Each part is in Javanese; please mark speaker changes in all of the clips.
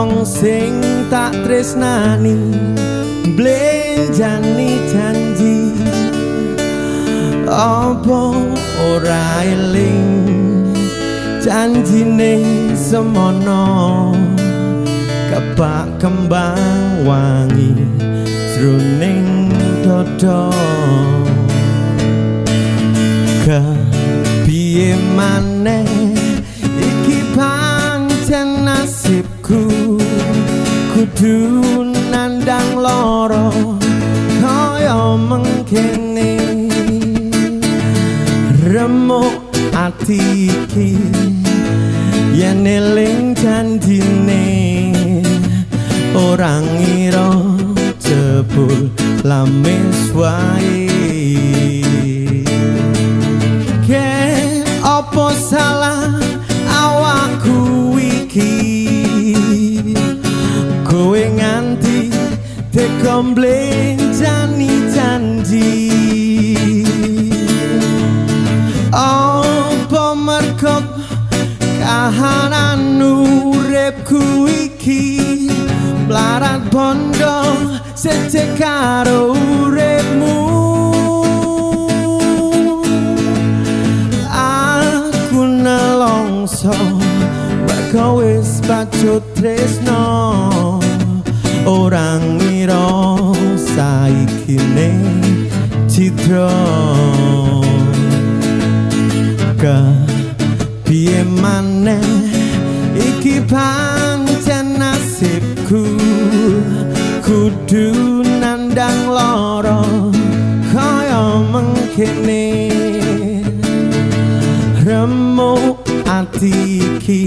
Speaker 1: wong sing tak tresnani blenjani janji. Apa ora eling janjine semono? Kebak kembang wangi jroning dodo kepiye maneh iki pancen kudu nandang loro kaya mengkene. Remuk ati iki yen eling janjine orang ngira jebul lamis wae tekomplain jani janji apa mergo kahanan uripku iki? Mlarat bondo sece karo uripmu. Aku nelongso mergo wis pacut tresno orang ngira saiki ne citra ke piye maneh? Iki pancen nasibku. Kudu nandang loro kaya mengkene. Remuk ati iki.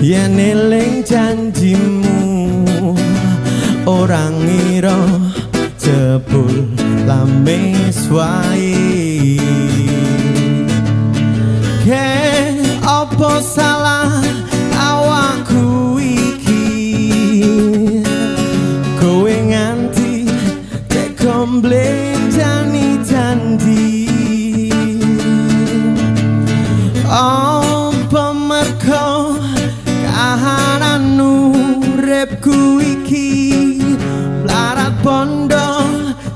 Speaker 1: Yen eling janjimu orang ngira jebul lamis wae ke apa salah awakku iki? Kowe nganti tekomplain jani janji. Apa mergo kahanan uripku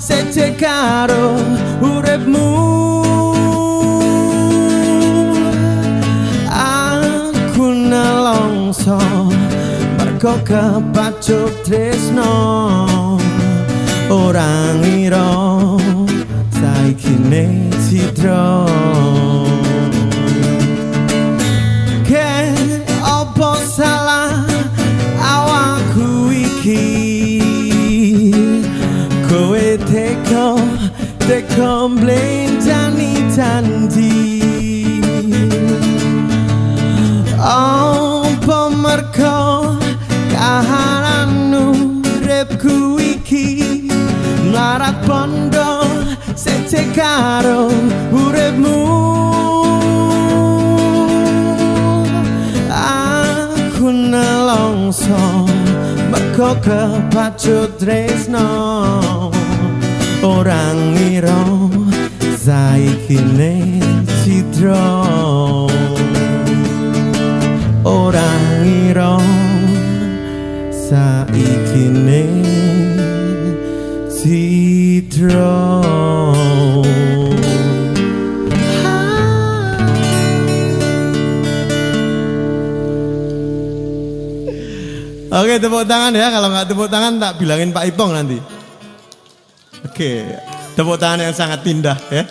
Speaker 1: sece karo uripmu. Aku nelongso mergo kepacut tresno. Orang ngira saiki ne citra teko mlenjani janji apa mergo kahanan uripku iki? Mlarat bondo sece karo uripmu. Aku nelongso mergo kepacut tresno. Orang ngira saiki ne citra orang ngira saiki ne citra Oke tepuk tangan ya. Kalau nggak tepuk tangan tak bilangin Pak Ipong nanti. Oke tepuk tangan yang sangat indah ya.